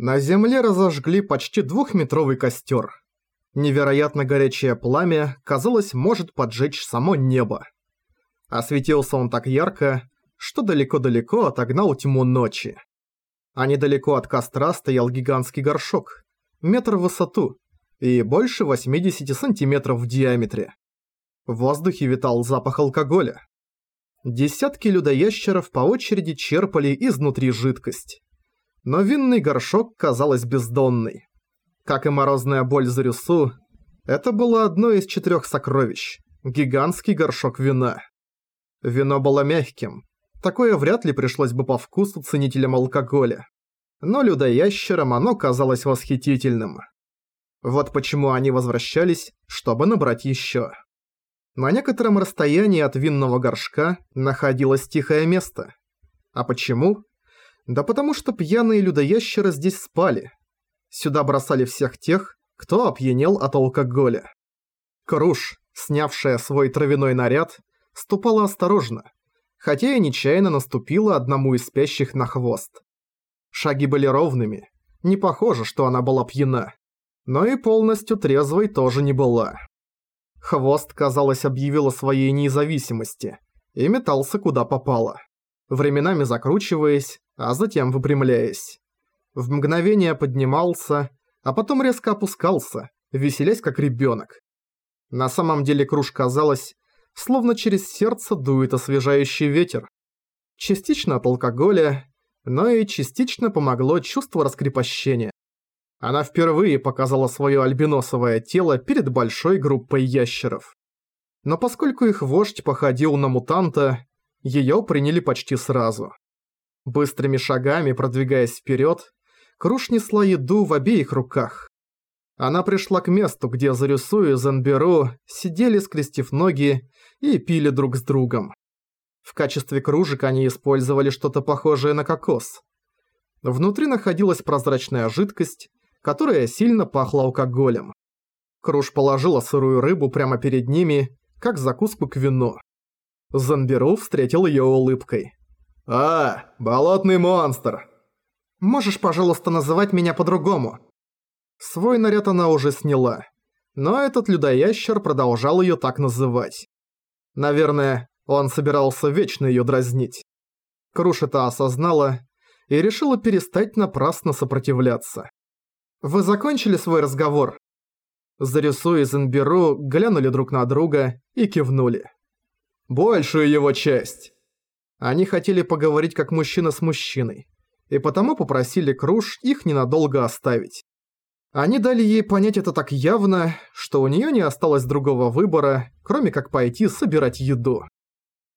На земле разожгли почти двухметровый костер. Невероятно горячее пламя, казалось, может поджечь само небо. Осветился он так ярко, что далеко-далеко отогнал тьму ночи. А недалеко от костра стоял гигантский горшок, метр в высоту и больше 80 сантиметров в диаметре. В воздухе витал запах алкоголя. Десятки людоящеров по очереди черпали изнутри жидкость но винный горшок казалось бездонный. Как и морозная боль за Рюсу, это было одно из четырех сокровищ – гигантский горшок вина. Вино было мягким, такое вряд ли пришлось бы по вкусу ценителям алкоголя. Но людоящерам оно казалось восхитительным. Вот почему они возвращались, чтобы набрать еще. На некотором расстоянии от винного горшка находилось тихое место. А почему? Да потому что пьяные людоящеры здесь спали. Сюда бросали всех тех, кто опьянел от алкоголя. Круш, снявшая свой травяной наряд, ступала осторожно, хотя и нечаянно наступила одному из спящих на хвост. Шаги были ровными, не похоже, что она была пьяна, но и полностью трезвой тоже не была. Хвост, казалось, объявил о своей независимости и метался куда попало, временами закручиваясь, а затем выпрямляясь. В мгновение поднимался, а потом резко опускался, веселясь как ребенок. На самом деле Круж казалось, словно через сердце дует освежающий ветер. Частично от алкоголя, но и частично помогло чувство раскрепощения. Она впервые показала свое альбиносовое тело перед большой группой ящеров. Но поскольку их вождь походил на мутанта, ее приняли почти сразу. Быстрыми шагами, продвигаясь вперед, Круш несла еду в обеих руках. Она пришла к месту, где Зарюсу и Зенберу сидели, скрестив ноги, и пили друг с другом. В качестве кружек они использовали что-то похожее на кокос. Внутри находилась прозрачная жидкость, которая сильно пахла алкоголем. Круш положила сырую рыбу прямо перед ними, как закуску к вину. Зенберу встретил ее улыбкой. «А, болотный монстр!» «Можешь, пожалуйста, называть меня по-другому?» Свой наряд она уже сняла, но этот людоящер продолжал её так называть. Наверное, он собирался вечно её дразнить. Круш это осознала и решила перестать напрасно сопротивляться. «Вы закончили свой разговор?» Зарису и Зенберу глянули друг на друга и кивнули. «Большую его часть!» Они хотели поговорить как мужчина с мужчиной, и потому попросили Круш их ненадолго оставить. Они дали ей понять это так явно, что у нее не осталось другого выбора, кроме как пойти собирать еду.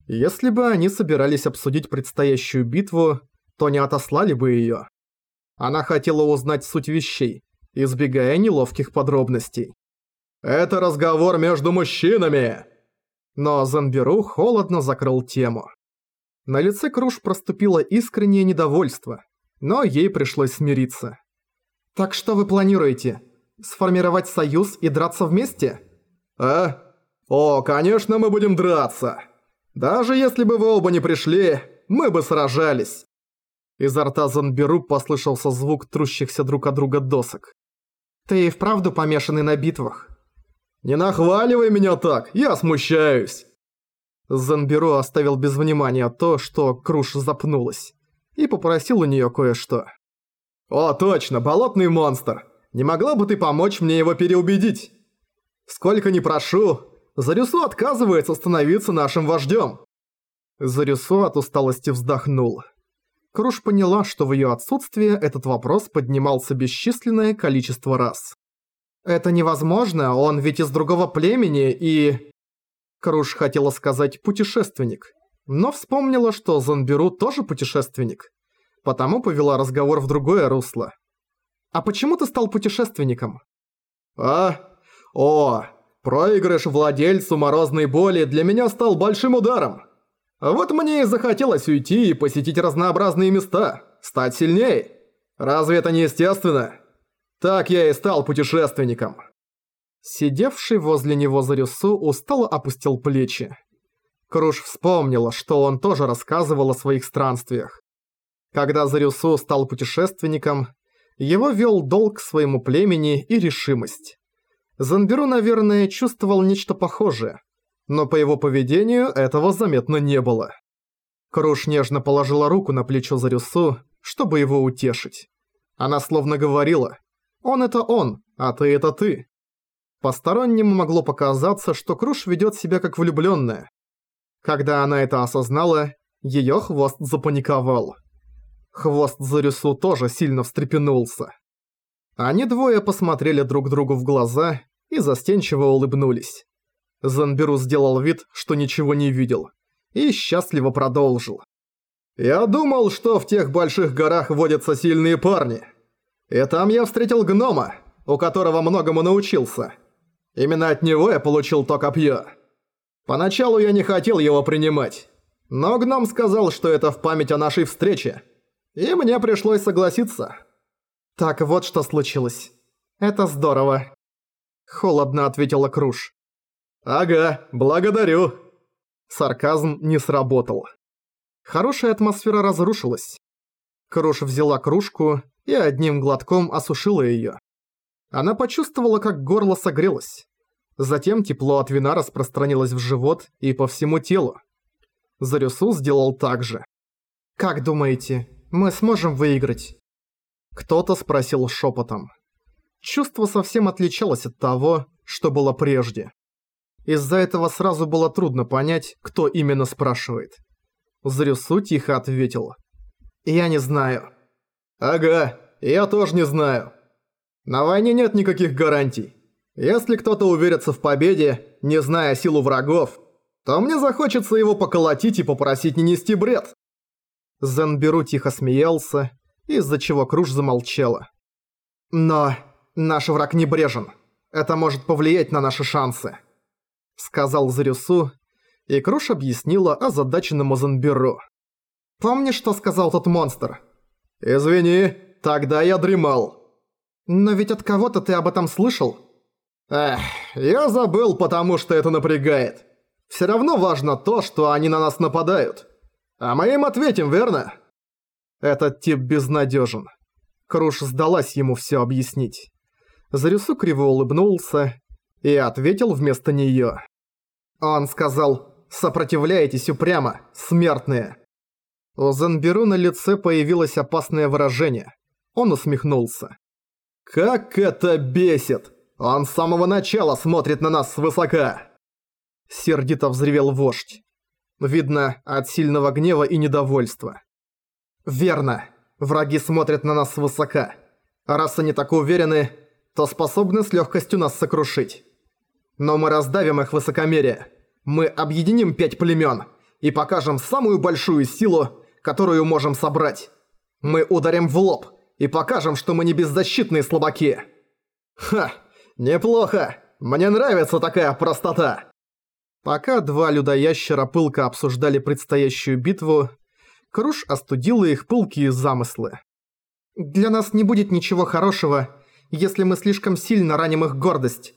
Если бы они собирались обсудить предстоящую битву, то не отослали бы ее. Она хотела узнать суть вещей, избегая неловких подробностей. «Это разговор между мужчинами!» Но Занберу холодно закрыл тему. На лице Круш проступило искреннее недовольство, но ей пришлось смириться. «Так что вы планируете? Сформировать союз и драться вместе?» «А? О, конечно мы будем драться! Даже если бы вы оба не пришли, мы бы сражались!» Изо рта Занберу послышался звук трущихся друг от друга досок. «Ты и вправду помешанный на битвах?» «Не нахваливай меня так, я смущаюсь!» Занберу оставил без внимания то, что Круш запнулась, и попросил у нее кое-что. «О, точно, болотный монстр! Не могла бы ты помочь мне его переубедить? Сколько ни прошу, Зарюсу отказывается становиться нашим вождем!» Зарюсу от усталости вздохнул. Круш поняла, что в ее отсутствие этот вопрос поднимался бесчисленное количество раз. «Это невозможно, он ведь из другого племени и...» Круш хотела сказать «путешественник», но вспомнила, что Занберу тоже путешественник, потому повела разговор в другое русло. «А почему ты стал путешественником?» «А? О, проигрыш владельцу морозной боли для меня стал большим ударом. Вот мне и захотелось уйти и посетить разнообразные места, стать сильнее. Разве это не естественно? Так я и стал путешественником». Сидевший возле него Зарюсу устало опустил плечи. Круш вспомнила, что он тоже рассказывал о своих странствиях. Когда Зарюсу стал путешественником, Его вел долг своему племени и решимость. Занберу, наверное, чувствовал нечто похожее, но по его поведению этого заметно не было. Круш нежно положила руку на плечо Зарюсу, чтобы его утешить. Она словно говорила «Он это он, а ты это ты». Постороннему могло показаться, что Круш ведет себя как влюбленная. Когда она это осознала, ее хвост запаниковал. Хвост Зарюсу тоже сильно встрепенулся. Они двое посмотрели друг другу в глаза и застенчиво улыбнулись. Занберу сделал вид, что ничего не видел, и счастливо продолжил. «Я думал, что в тех больших горах водятся сильные парни. И там я встретил гнома, у которого многому научился. Именно от него я получил то копье. Поначалу я не хотел его принимать, но гном сказал, что это в память о нашей встрече, и мне пришлось согласиться». «Так вот что случилось. Это здорово», — холодно ответила Круш. «Ага, благодарю». Сарказм не сработал. Хорошая атмосфера разрушилась. Круш взяла кружку и одним глотком осушила её. Она почувствовала, как горло согрелось. Затем тепло от вина распространилось в живот и по всему телу. Зарюсу сделал так же. «Как думаете, мы сможем выиграть?» Кто-то спросил шепотом. Чувство совсем отличалось от того, что было прежде. Из-за этого сразу было трудно понять, кто именно спрашивает. Зарюсу тихо ответил. «Я не знаю». «Ага, я тоже не знаю. На войне нет никаких гарантий. Если кто-то уверится в победе, не зная силу врагов, то мне захочется его поколотить и попросить не нести бред». Зенберу тихо смеялся, из-за чего Круш замолчала. «Но наш враг не брежен. Это может повлиять на наши шансы», — сказал Зарюсу, и Круш объяснила озадаченному Занберу. «Помнишь, что сказал тот монстр?» «Извини, тогда я дремал». «Но ведь от кого-то ты об этом слышал?» «Эх, я забыл, потому что это напрягает. Все равно важно то, что они на нас нападают. А мы им ответим, верно?» Этот тип безнадежен. Круш сдалась ему все объяснить. Зарюсу криво улыбнулся и ответил вместо нее. Он сказал «Сопротивляйтесь упрямо, смертные». У Занберу на лице появилось опасное выражение. Он усмехнулся. «Как это бесит! Он с самого начала смотрит на нас свысока!» Сердито взревел вождь. Видно, от сильного гнева и недовольства. Верно. Враги смотрят на нас свысока. А раз они так уверены, то способны с легкостью нас сокрушить. Но мы раздавим их высокомерие. Мы объединим пять племен и покажем самую большую силу, которую можем собрать. Мы ударим в лоб и покажем, что мы не беззащитные слабаки. Ха, неплохо. Мне нравится такая простота. Пока два людоящера пылко обсуждали предстоящую битву, Круш остудила их пылкие замыслы. «Для нас не будет ничего хорошего, если мы слишком сильно раним их гордость.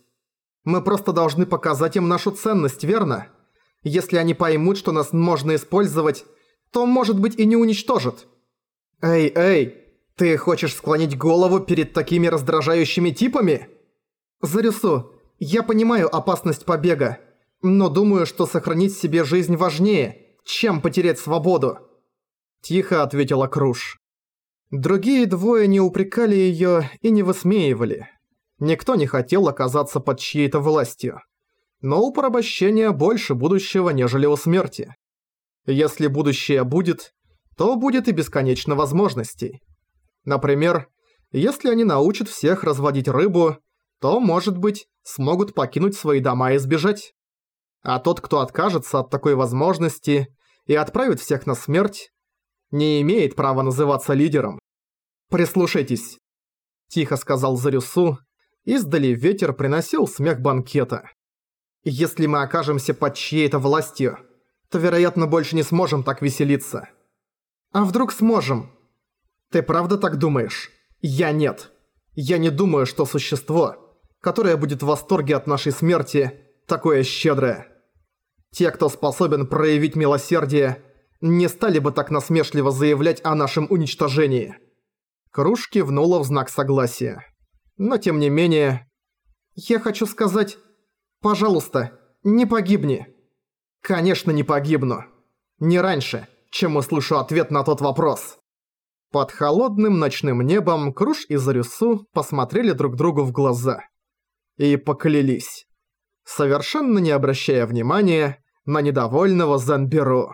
Мы просто должны показать им нашу ценность, верно? Если они поймут, что нас можно использовать, то, может быть, и не уничтожат». «Эй, эй, ты хочешь склонить голову перед такими раздражающими типами?» «Зарюсу, я понимаю опасность побега, но думаю, что сохранить себе жизнь важнее, чем потерять свободу». Тихо ответила Круш. Другие двое не упрекали её и не высмеивали. Никто не хотел оказаться под чьей-то властью. Но у порабощения больше будущего, нежели у смерти. Если будущее будет, то будет и бесконечно возможностей. Например, если они научат всех разводить рыбу, то, может быть, смогут покинуть свои дома и сбежать. А тот, кто откажется от такой возможности и отправит всех на смерть, не имеет права называться лидером. «Прислушайтесь», – тихо сказал Зарюсу. Издали ветер приносил смех банкета. «Если мы окажемся под чьей-то властью, то, вероятно, больше не сможем так веселиться». «А вдруг сможем?» «Ты правда так думаешь?» «Я нет. Я не думаю, что существо, которое будет в восторге от нашей смерти, такое щедрое. Те, кто способен проявить милосердие – не стали бы так насмешливо заявлять о нашем уничтожении. Круш кивнула в знак согласия. Но тем не менее... «Я хочу сказать... Пожалуйста, не погибни». «Конечно не погибну. Не раньше, чем услышу ответ на тот вопрос». Под холодным ночным небом Круш и Зарюсу посмотрели друг другу в глаза. И поклялись. Совершенно не обращая внимания на недовольного Занберу.